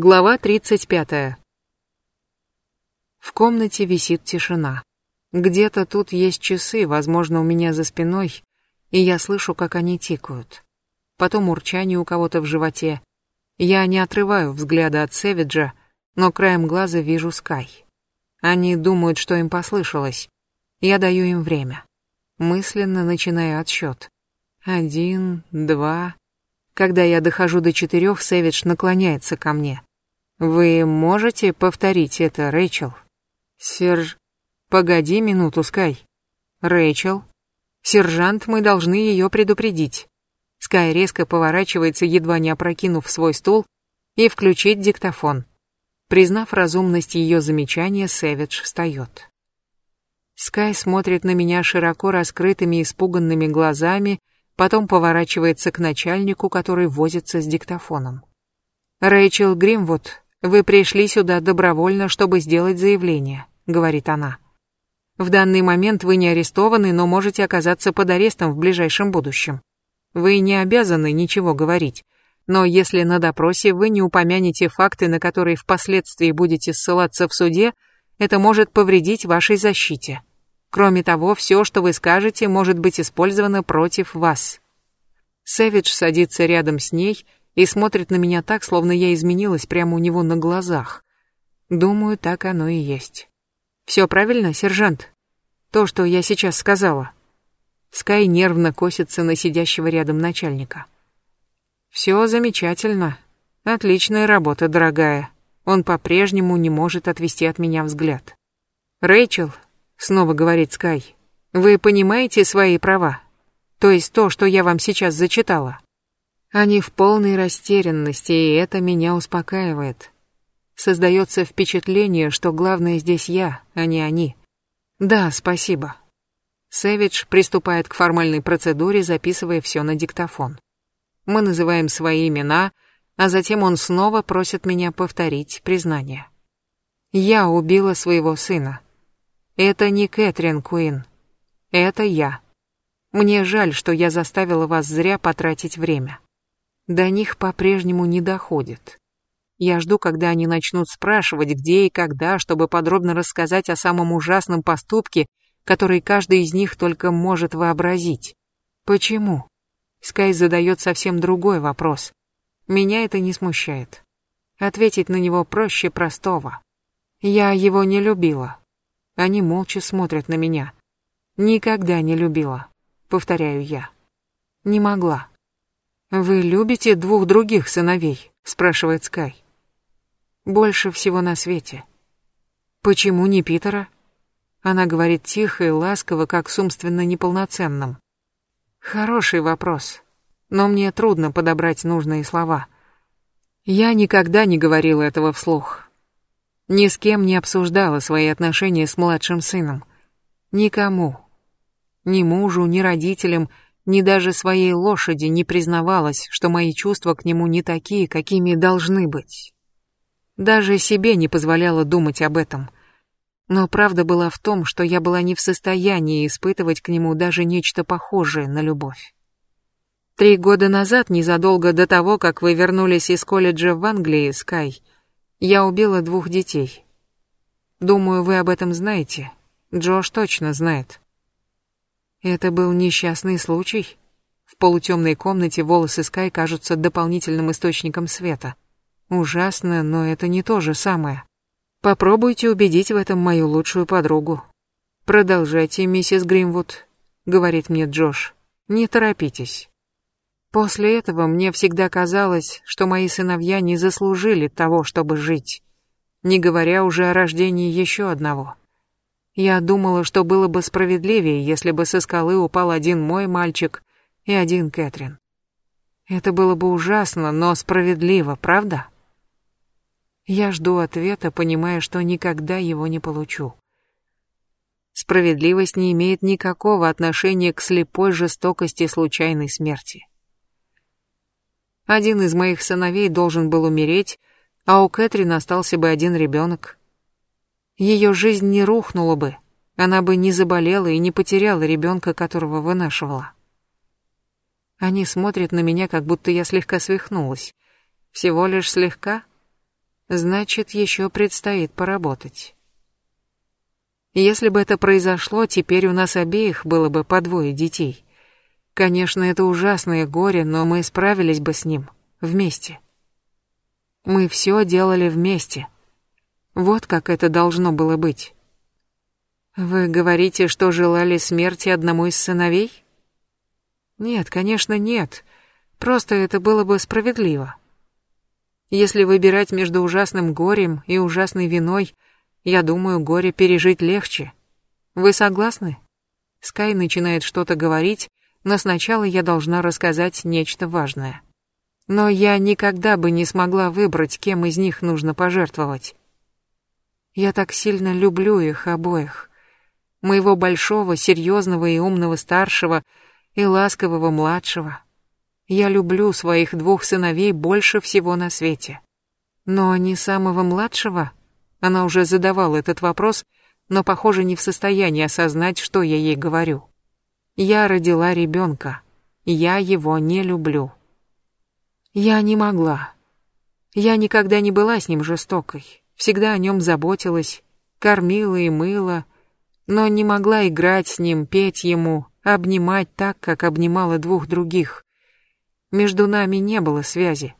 Глава 35. В комнате висит тишина. Где-то тут есть часы, возможно, у меня за спиной, и я слышу, как они тикают. Потом урчание у кого-то в животе. Я не отрываю взгляда от Сэвиджа, но краем глаза вижу Скай. Они думают, что им послышалось. Я даю им время. Мысленно начинаю отсчет. Один, два... Когда я дохожу до четырех, Сэвидж наклоняется ко мне. Вы можете повторить это, Рэйчел? Серж... Погоди минуту, Скай. Рэйчел? Сержант, мы должны ее предупредить. Скай резко поворачивается, едва не опрокинув свой стул, и включить диктофон. Признав разумность ее замечания, Сэвидж встает. Скай смотрит на меня широко раскрытыми испуганными глазами, потом поворачивается к начальнику, который возится с диктофоном. Рэйчел Гримвуд, «Вы пришли сюда добровольно, чтобы сделать заявление», — говорит она. «В данный момент вы не арестованы, но можете оказаться под арестом в ближайшем будущем. Вы не обязаны ничего говорить, но если на допросе вы не упомянете факты, на которые впоследствии будете ссылаться в суде, это может повредить вашей защите. Кроме того, все, что вы скажете, может быть использовано против вас». Сэвидж садится рядом с ней — и смотрит на меня так, словно я изменилась прямо у него на глазах. Думаю, так оно и есть. Все правильно, сержант? То, что я сейчас сказала. Скай нервно косится на сидящего рядом начальника. Все замечательно. Отличная работа, дорогая. Он по-прежнему не может отвести от меня взгляд. Рэйчел, снова говорит Скай, вы понимаете свои права? То есть то, что я вам сейчас зачитала? Они в полной растерянности, и это меня успокаивает. Создается впечатление, что главное здесь я, а не они. Да, спасибо. Сэвидж приступает к формальной процедуре, записывая все на диктофон. Мы называем свои имена, а затем он снова просит меня повторить признание. Я убила своего сына. Это не Кэтрин Куин. Это я. Мне жаль, что я заставила вас зря потратить время до них по-прежнему не доходит. Я жду, когда они начнут спрашивать, где и когда, чтобы подробно рассказать о самом ужасном поступке, который каждый из них только может вообразить. Почему? Скай задает совсем другой вопрос. Меня это не смущает. Ответить на него проще простого. Я его не любила. Они молча смотрят на меня. Никогда не любила, повторяю я. Не могла. «Вы любите двух других сыновей?» — спрашивает Скай. «Больше всего на свете». «Почему не Питера?» Она говорит тихо и ласково, как с умственно неполноценным. «Хороший вопрос, но мне трудно подобрать нужные слова. Я никогда не говорила этого вслух. Ни с кем не обсуждала свои отношения с младшим сыном. Никому. Ни мужу, ни родителям — ни даже своей лошади не признавалась, что мои чувства к нему не такие, какими должны быть. Даже себе не позволяла думать об этом. Но правда была в том, что я была не в состоянии испытывать к нему даже нечто похожее на любовь. Три года назад, незадолго до того, как вы вернулись из колледжа в Англии, Скай, я убила двух детей. Думаю, вы об этом знаете. Джош точно знает. Это был несчастный случай. В полутемной комнате волосы Скай кажутся дополнительным источником света. Ужасно, но это не то же самое. Попробуйте убедить в этом мою лучшую подругу. Продолжайте, миссис Гримвуд, говорит мне Джош. Не торопитесь. После этого мне всегда казалось, что мои сыновья не заслужили того, чтобы жить, не говоря уже о рождении еще одного. Я думала, что было бы справедливее, если бы со скалы упал один мой мальчик и один Кэтрин. Это было бы ужасно, но справедливо, правда? Я жду ответа, понимая, что никогда его не получу. Справедливость не имеет никакого отношения к слепой жестокости случайной смерти. Один из моих сыновей должен был умереть, а у Кэтрин остался бы один ребенок ее жизнь не рухнула бы, она бы не заболела и не потеряла ребенка, которого вынашивала. Они смотрят на меня, как будто я слегка свихнулась. Всего лишь слегка. Значит, еще предстоит поработать. Если бы это произошло, теперь у нас обеих было бы по двое детей. Конечно, это ужасное горе, но мы справились бы с ним вместе. Мы все делали вместе. Вот как это должно было быть. Вы говорите, что желали смерти одному из сыновей? Нет, конечно, нет. Просто это было бы справедливо. Если выбирать между ужасным горем и ужасной виной, я думаю, горе пережить легче. Вы согласны? Скай начинает что-то говорить, но сначала я должна рассказать нечто важное. Но я никогда бы не смогла выбрать, кем из них нужно пожертвовать. Я так сильно люблю их обоих. Моего большого, серьезного и умного старшего и ласкового младшего. Я люблю своих двух сыновей больше всего на свете. Но не самого младшего? Она уже задавала этот вопрос, но, похоже, не в состоянии осознать, что я ей говорю. Я родила ребенка. Я его не люблю. Я не могла. Я никогда не была с ним жестокой. Всегда о нем заботилась, кормила и мыла, но не могла играть с ним, петь ему, обнимать так, как обнимала двух других. Между нами не было связи.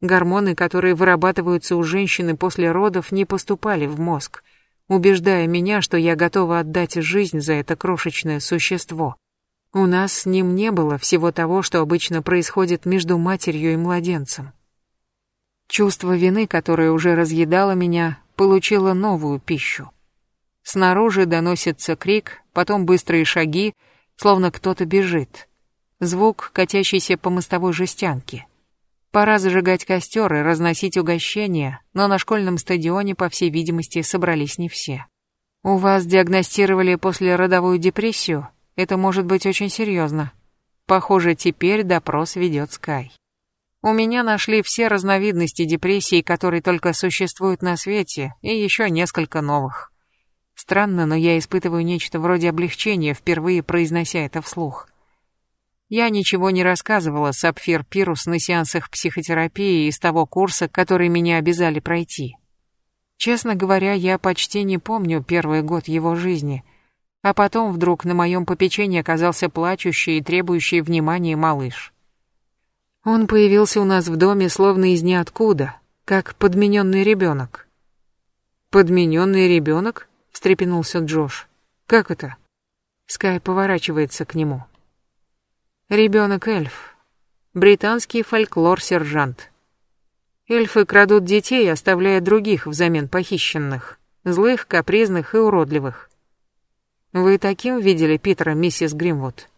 Гормоны, которые вырабатываются у женщины после родов, не поступали в мозг, убеждая меня, что я готова отдать жизнь за это крошечное существо. У нас с ним не было всего того, что обычно происходит между матерью и младенцем. Чувство вины, которое уже разъедало меня, получило новую пищу. Снаружи доносится крик, потом быстрые шаги, словно кто-то бежит звук, катящийся по мостовой жестянке. Пора зажигать костер и разносить угощения, но на школьном стадионе, по всей видимости, собрались не все. У вас диагностировали послеродовую депрессию? Это может быть очень серьезно. Похоже, теперь допрос ведет Скай. У меня нашли все разновидности депрессии, которые только существуют на свете, и еще несколько новых. Странно, но я испытываю нечто вроде облегчения, впервые произнося это вслух. Я ничего не рассказывала Сапфир Пирус на сеансах психотерапии из того курса, который меня обязали пройти. Честно говоря, я почти не помню первый год его жизни, а потом вдруг на моем попечении оказался плачущий и требующий внимания малыш. Он появился у нас в доме словно из ниоткуда, как подмененный ребенок. «Подмененный ребенок?» — встрепенулся Джош. «Как это?» Скай поворачивается к нему. Ребенок-эльф. Британский фольклор-сержант. Эльфы крадут детей, оставляя других взамен похищенных. Злых, капризных и уродливых. Вы таким видели Питера, миссис Гримвуд?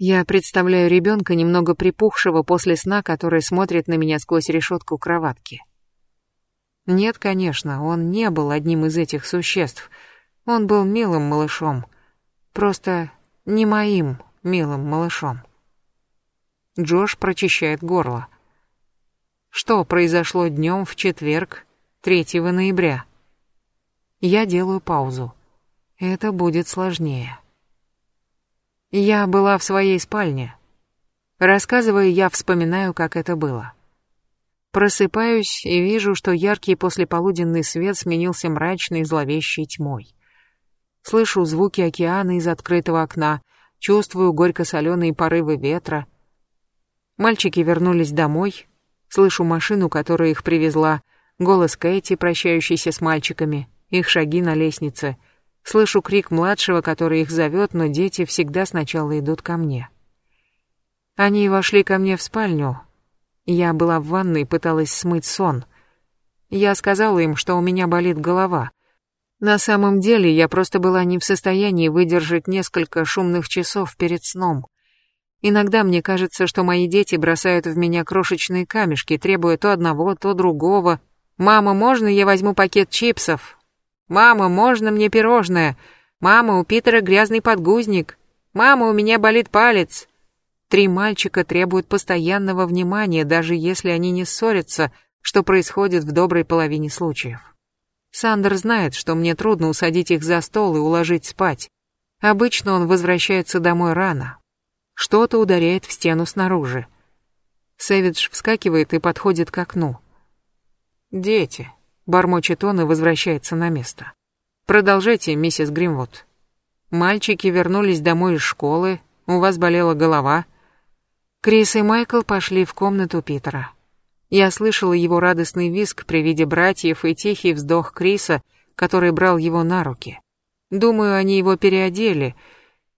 Я представляю ребенка, немного припухшего после сна, который смотрит на меня сквозь решетку кроватки. Нет, конечно, он не был одним из этих существ. Он был милым малышом. Просто не моим, милым малышом. Джош прочищает горло. Что произошло днем в четверг, 3 ноября? Я делаю паузу. Это будет сложнее. Я была в своей спальне. Рассказывая, я вспоминаю, как это было. Просыпаюсь и вижу, что яркий послеполуденный свет сменился мрачной зловещей тьмой. Слышу звуки океана из открытого окна, чувствую горько-соленые порывы ветра. Мальчики вернулись домой, слышу машину, которая их привезла, голос Кэти, прощающийся с мальчиками, их шаги на лестнице. Слышу крик младшего, который их зовет, но дети всегда сначала идут ко мне. Они вошли ко мне в спальню. Я была в ванной пыталась смыть сон. Я сказала им, что у меня болит голова. На самом деле я просто была не в состоянии выдержать несколько шумных часов перед сном. Иногда мне кажется, что мои дети бросают в меня крошечные камешки, требуя то одного, то другого. «Мама, можно я возьму пакет чипсов?» «Мама, можно мне пирожное?» «Мама, у Питера грязный подгузник?» «Мама, у меня болит палец?» Три мальчика требуют постоянного внимания, даже если они не ссорятся, что происходит в доброй половине случаев. Сандер знает, что мне трудно усадить их за стол и уложить спать. Обычно он возвращается домой рано. Что-то ударяет в стену снаружи. Сэвидж вскакивает и подходит к окну. Дети. Бормочет он и возвращается на место. Продолжайте, миссис Гримвуд. Мальчики вернулись домой из школы, у вас болела голова. Крис и Майкл пошли в комнату Питера. Я слышала его радостный визг при виде братьев и тихий вздох Криса, который брал его на руки. Думаю, они его переодели.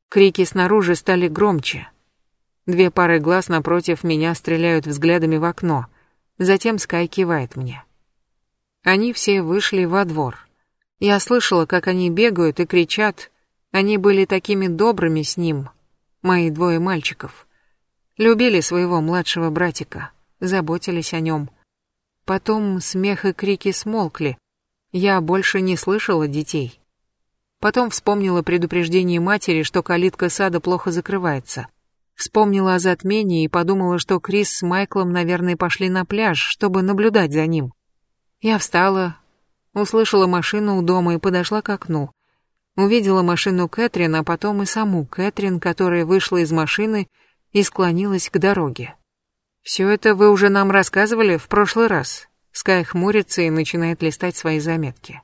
Крики снаружи стали громче. Две пары глаз напротив меня стреляют взглядами в окно. Затем Скай кивает мне. Они все вышли во двор. Я слышала, как они бегают и кричат. Они были такими добрыми с ним, мои двое мальчиков. Любили своего младшего братика заботились о нем. Потом смех и крики смолкли. Я больше не слышала детей. Потом вспомнила предупреждение матери, что калитка сада плохо закрывается. Вспомнила о затмении и подумала, что Крис с Майклом, наверное, пошли на пляж, чтобы наблюдать за ним. Я встала, услышала машину у дома и подошла к окну. Увидела машину Кэтрин, а потом и саму Кэтрин, которая вышла из машины и склонилась к дороге. Все это вы уже нам рассказывали в прошлый раз. Скай хмурится и начинает листать свои заметки.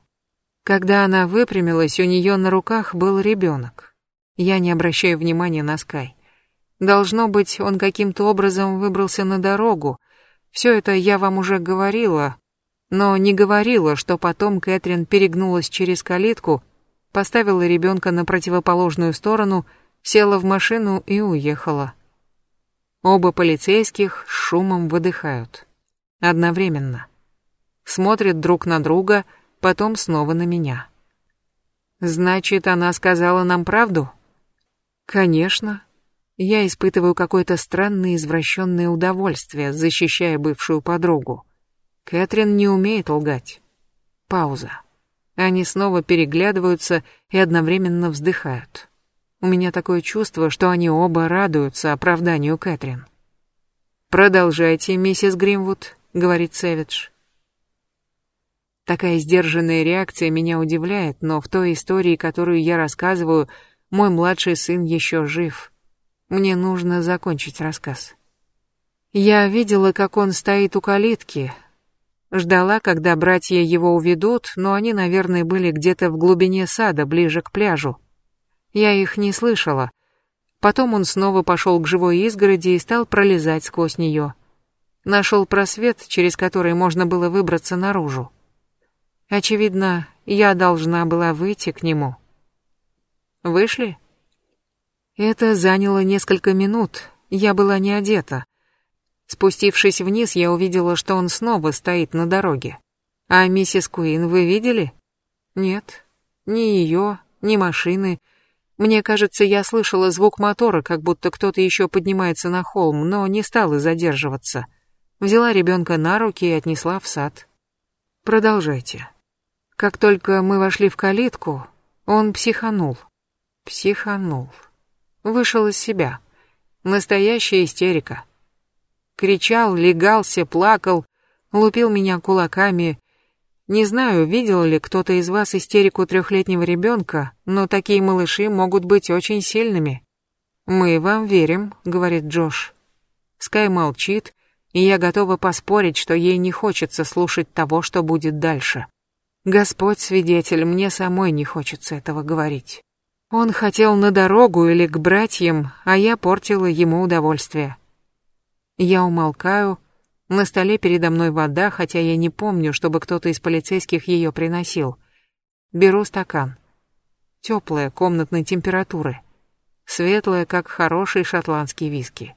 Когда она выпрямилась, у нее на руках был ребенок. Я не обращаю внимания на Скай. Должно быть, он каким-то образом выбрался на дорогу. Все это я вам уже говорила, но не говорила, что потом Кэтрин перегнулась через калитку, поставила ребенка на противоположную сторону, села в машину и уехала. Оба полицейских с шумом выдыхают. Одновременно. Смотрят друг на друга, потом снова на меня. Значит, она сказала нам правду? Конечно. Я испытываю какое-то странное извращенное удовольствие, защищая бывшую подругу. Кэтрин не умеет лгать. Пауза. Они снова переглядываются и одновременно вздыхают. У меня такое чувство, что они оба радуются оправданию Кэтрин. «Продолжайте, миссис Гримвуд», — говорит Сэвидж. Такая сдержанная реакция меня удивляет, но в той истории, которую я рассказываю, мой младший сын еще жив. Мне нужно закончить рассказ. Я видела, как он стоит у калитки. Ждала, когда братья его уведут, но они, наверное, были где-то в глубине сада, ближе к пляжу. Я их не слышала. Потом он снова пошел к живой изгороди и стал пролезать сквозь нее. Нашел просвет, через который можно было выбраться наружу. Очевидно, я должна была выйти к нему. Вышли? Это заняло несколько минут. Я была не одета. Спустившись вниз, я увидела, что он снова стоит на дороге. А миссис Куин вы видели? Нет. Ни ее, ни машины, мне кажется, я слышала звук мотора, как будто кто-то еще поднимается на холм, но не стала задерживаться. Взяла ребенка на руки и отнесла в сад. Продолжайте. Как только мы вошли в калитку, он психанул. Психанул. Вышел из себя. Настоящая истерика. Кричал, легался, плакал, лупил меня кулаками, не знаю, видел ли кто-то из вас истерику трехлетнего ребенка, но такие малыши могут быть очень сильными. Мы вам верим, говорит Джош. Скай молчит, и я готова поспорить, что ей не хочется слушать того, что будет дальше. Господь свидетель, мне самой не хочется этого говорить. Он хотел на дорогу или к братьям, а я портила ему удовольствие. Я умолкаю, на столе передо мной вода, хотя я не помню, чтобы кто-то из полицейских ее приносил. Беру стакан. Теплая, комнатной температуры. Светлая, как хороший шотландский виски.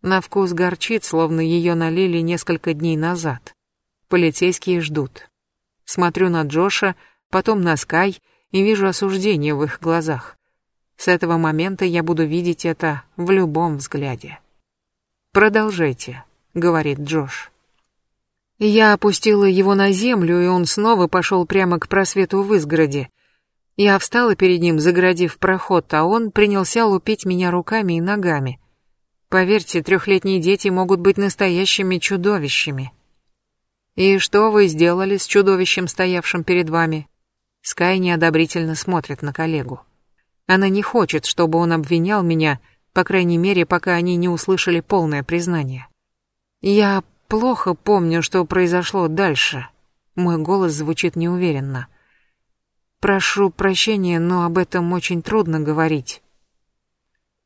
На вкус горчит, словно ее налили несколько дней назад. Полицейские ждут. Смотрю на Джоша, потом на Скай и вижу осуждение в их глазах. С этого момента я буду видеть это в любом взгляде. Продолжайте говорит Джош. Я опустила его на землю, и он снова пошел прямо к просвету в изгороди. Я встала перед ним, загородив проход, а он принялся лупить меня руками и ногами. Поверьте, трехлетние дети могут быть настоящими чудовищами. И что вы сделали с чудовищем, стоявшим перед вами? Скай неодобрительно смотрит на коллегу. Она не хочет, чтобы он обвинял меня, по крайней мере, пока они не услышали полное признание. Я плохо помню, что произошло дальше. Мой голос звучит неуверенно. Прошу прощения, но об этом очень трудно говорить.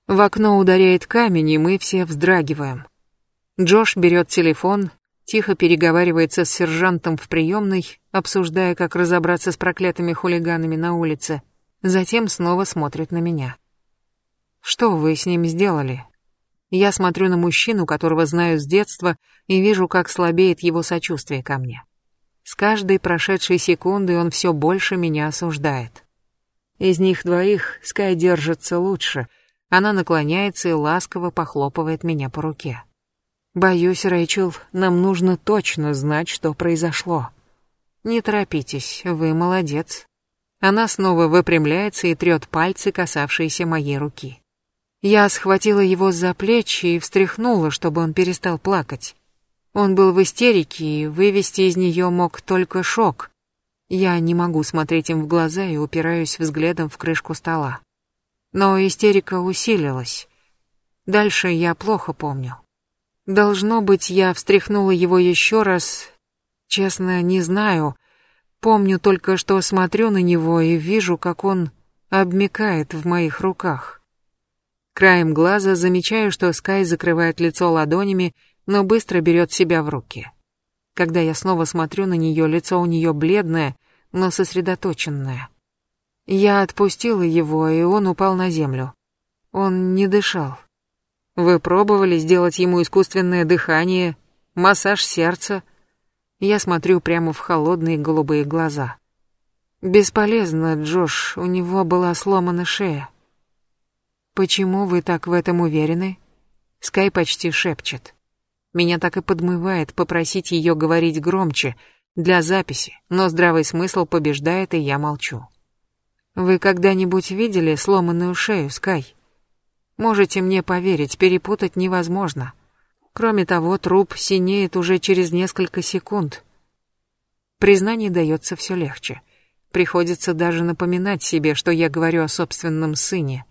В окно ударяет камень, и мы все вздрагиваем. Джош берет телефон, тихо переговаривается с сержантом в приемной, обсуждая, как разобраться с проклятыми хулиганами на улице. Затем снова смотрит на меня. «Что вы с ним сделали?» Я смотрю на мужчину, которого знаю с детства, и вижу, как слабеет его сочувствие ко мне. С каждой прошедшей секундой он все больше меня осуждает. Из них двоих Скай держится лучше. Она наклоняется и ласково похлопывает меня по руке. Боюсь, Рэйчел, нам нужно точно знать, что произошло. Не торопитесь, вы молодец. Она снова выпрямляется и трет пальцы, касавшиеся моей руки. Я схватила его за плечи и встряхнула, чтобы он перестал плакать. Он был в истерике, и вывести из нее мог только шок. Я не могу смотреть им в глаза и упираюсь взглядом в крышку стола. Но истерика усилилась. Дальше я плохо помню. Должно быть, я встряхнула его еще раз. Честно, не знаю. Помню только, что смотрю на него и вижу, как он обмякает в моих руках. Краем глаза замечаю, что Скай закрывает лицо ладонями, но быстро берет себя в руки. Когда я снова смотрю на нее, лицо у нее бледное, но сосредоточенное. Я отпустила его, и он упал на землю. Он не дышал. Вы пробовали сделать ему искусственное дыхание, массаж сердца? Я смотрю прямо в холодные голубые глаза. Бесполезно, Джош, у него была сломана шея. Почему вы так в этом уверены? Скай почти шепчет. Меня так и подмывает попросить ее говорить громче, для записи, но здравый смысл побеждает, и я молчу. Вы когда-нибудь видели сломанную шею, Скай? Можете мне поверить, перепутать невозможно. Кроме того, труп синеет уже через несколько секунд. Признание дается все легче. Приходится даже напоминать себе, что я говорю о собственном сыне.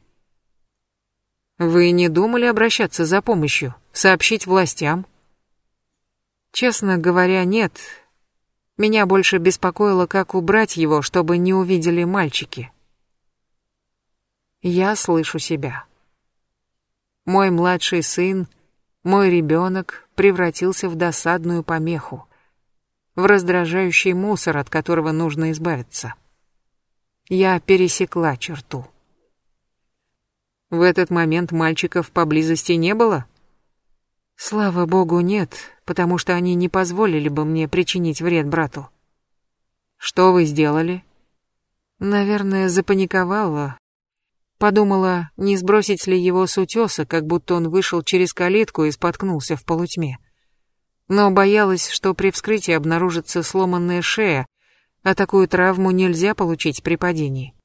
Вы не думали обращаться за помощью, сообщить властям? Честно говоря, нет. Меня больше беспокоило, как убрать его, чтобы не увидели мальчики. Я слышу себя. Мой младший сын, мой ребенок превратился в досадную помеху, в раздражающий мусор, от которого нужно избавиться. Я пересекла черту. В этот момент мальчиков поблизости не было? Слава богу, нет, потому что они не позволили бы мне причинить вред брату. Что вы сделали? Наверное, запаниковала, Подумала, не сбросить ли его с утеса, как будто он вышел через калитку и споткнулся в полутьме. Но боялась, что при вскрытии обнаружится сломанная шея, а такую травму нельзя получить при падении.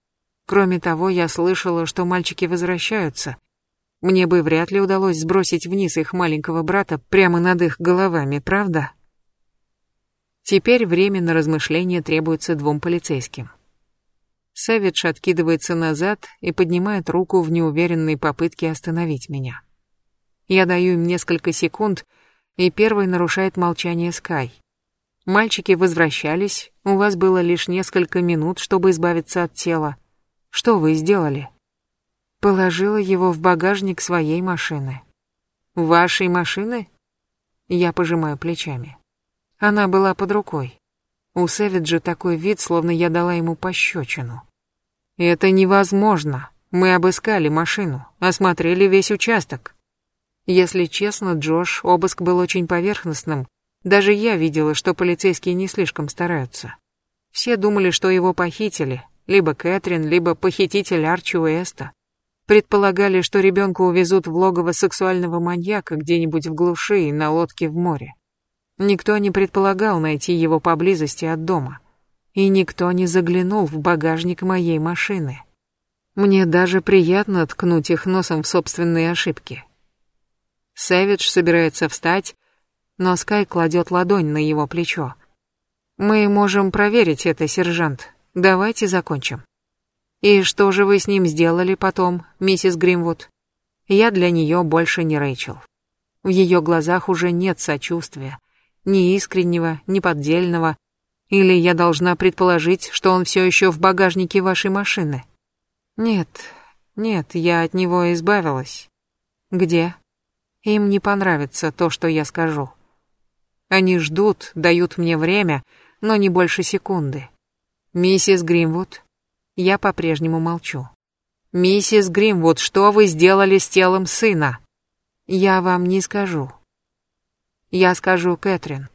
Кроме того, я слышала, что мальчики возвращаются. Мне бы вряд ли удалось сбросить вниз их маленького брата прямо над их головами, правда? Теперь время на размышления требуется двум полицейским. Сэвидж откидывается назад и поднимает руку в неуверенной попытке остановить меня. Я даю им несколько секунд, и первый нарушает молчание Скай. Мальчики возвращались, у вас было лишь несколько минут, чтобы избавиться от тела. Что вы сделали? Положила его в багажник своей машины. Вашей машины? Я пожимаю плечами. Она была под рукой. У Сэвиджа такой вид, словно я дала ему пощечину. «Это невозможно. Мы обыскали машину, осмотрели весь участок». Если честно, Джош, обыск был очень поверхностным. Даже я видела, что полицейские не слишком стараются. Все думали, что его похитили, либо Кэтрин, либо похититель Арчи Уэста. Предполагали, что ребенка увезут в логово сексуального маньяка где-нибудь в глуши и на лодке в море. Никто не предполагал найти его поблизости от дома. И никто не заглянул в багажник моей машины. Мне даже приятно ткнуть их носом в собственные ошибки. Сэвидж собирается встать, но Скай кладет ладонь на его плечо. «Мы можем проверить это, сержант. Давайте закончим». «И что же вы с ним сделали потом, миссис Гримвуд?» Я для нее больше не Рэйчел. В ее глазах уже нет сочувствия, Ни искреннего, ни поддельного. Или я должна предположить, что он все еще в багажнике вашей машины? Нет, нет, я от него избавилась. Где? Им не понравится то, что я скажу. Они ждут, дают мне время, но не больше секунды. Миссис Гримвуд, я по-прежнему молчу. Миссис Гримвуд, что вы сделали с телом сына? Я вам не скажу. Я скажу Кэтрин.